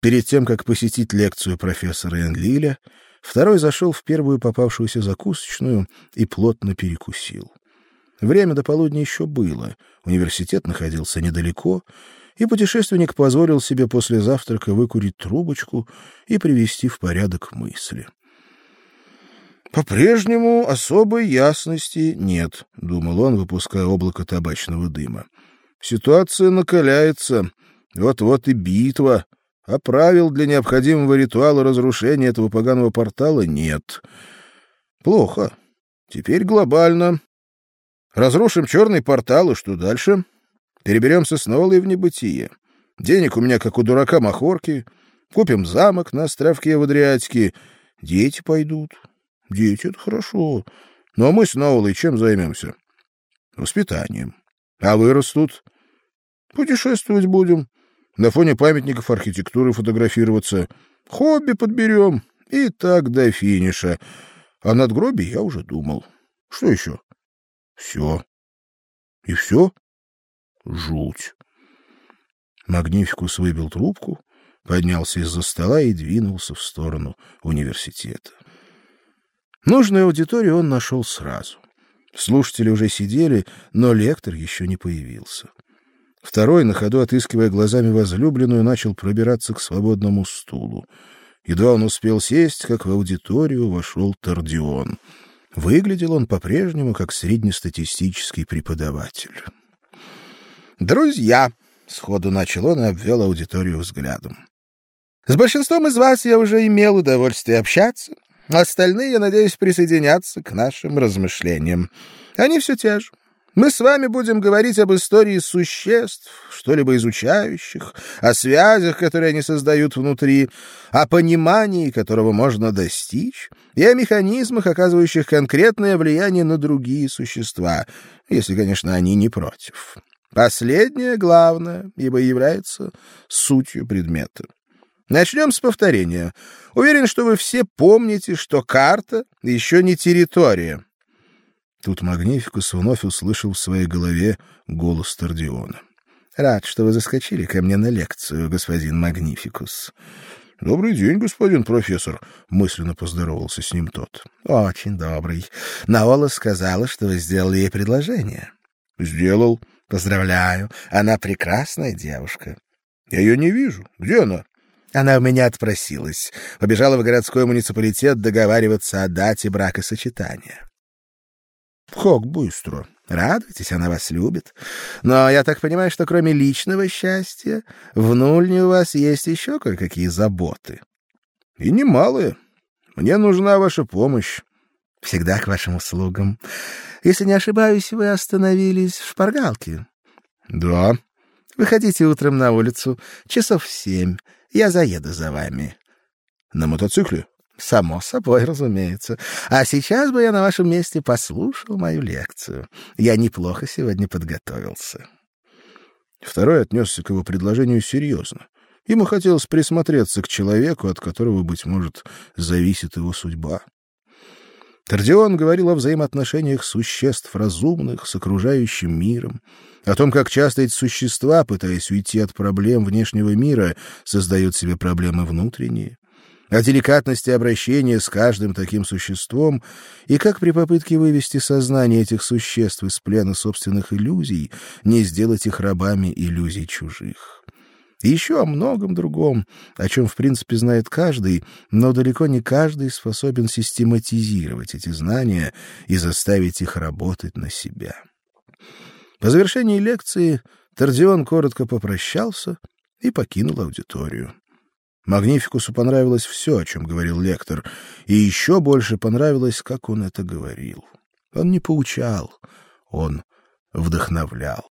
Перед тем, как посетить лекцию профессора Энлиля, второй зашел в первую попавшуюся закусочную и плотно перекусил. Время до полудня еще было, университет находился недалеко, и путешественник позволил себе после завтрака выкурить трубочку и привести в порядок мысли. По-прежнему особой ясности нет, думал он, выпуская облако табачного дыма. Ситуация накаляется, вот-вот и битва, а правил для необходимого ритуала разрушения этого поганого портала нет. Плохо. Теперь глобально. Разрушим черный портал, и что дальше? Переберемся с Нолой в небытие. Денег у меня, как у дурака, махорки. Купим замок на островке в Адриатике. Дети пойдут. Дети — это хорошо. Ну, а мы с Ноулой чем займемся? Воспитанием. А вырастут? Путешествовать будем. На фоне памятников архитектуры фотографироваться. Хобби подберем. И так до финиша. А над надгробие я уже думал. Что еще? Все. И все? Жуть. Магнификус выбил трубку, поднялся из-за стола и двинулся в сторону университета. Нужную аудиторию он нашел сразу. Слушатели уже сидели, но лектор еще не появился. Второй, на ходу отыскивая глазами возлюбленную, начал пробираться к свободному стулу. Едва он успел сесть, как в аудиторию вошел Тардион. Выглядел он по-прежнему как среднестатистический преподаватель. «Друзья!» — сходу начал он и обвел аудиторию взглядом. «С большинством из вас я уже имел удовольствие общаться, Остальные, я надеюсь, присоединятся к нашим размышлениям. Они все те же. Мы с вами будем говорить об истории существ, что-либо изучающих, о связях, которые они создают внутри, о понимании, которого можно достичь, и о механизмах, оказывающих конкретное влияние на другие существа, если, конечно, они не против. Последнее главное, ибо является сутью предмета. Начнем с повторения. Уверен, что вы все помните, что карта еще не территория. Тут Магнификус вновь услышал в своей голове голос Тардиона. Рад, что вы заскочили ко мне на лекцию, господин Магнификус. Добрый день, господин профессор, мысленно поздоровался с ним тот. Очень добрый. Наола сказала, что вы сделали ей предложение. Сделал. Поздравляю. Она прекрасная девушка. Я ее не вижу. Где она? Она у меня отпросилась. Побежала в городской муниципалитет договариваться о дате бракосочетания. Как быстро. Радуйтесь, она вас любит. Но я так понимаю, что кроме личного счастья, в Нульне у вас есть еще кое-какие заботы. И немалые. Мне нужна ваша помощь. Всегда к вашим услугам. Если не ошибаюсь, вы остановились в шпаргалке. Да. Выходите утром на улицу, часов в семь. Я заеду за вами. На мотоцикле? Само собой, разумеется. А сейчас бы я на вашем месте послушал мою лекцию. Я неплохо сегодня подготовился. Второй отнесся к его предложению серьезно. Ему хотелось присмотреться к человеку, от которого быть может зависит его судьба. Тардион говорил о взаимоотношениях существ разумных с окружающим миром, о том, как часто эти существа, пытаясь уйти от проблем внешнего мира, создают себе проблемы внутренние, о деликатности обращения с каждым таким существом и как при попытке вывести сознание этих существ из плена собственных иллюзий не сделать их рабами иллюзий чужих. И еще о многом другом, о чем, в принципе, знает каждый, но далеко не каждый способен систематизировать эти знания и заставить их работать на себя. По завершении лекции Тардион коротко попрощался и покинул аудиторию. Магнификусу понравилось все, о чем говорил лектор, и еще больше понравилось, как он это говорил. Он не поучал, он вдохновлял.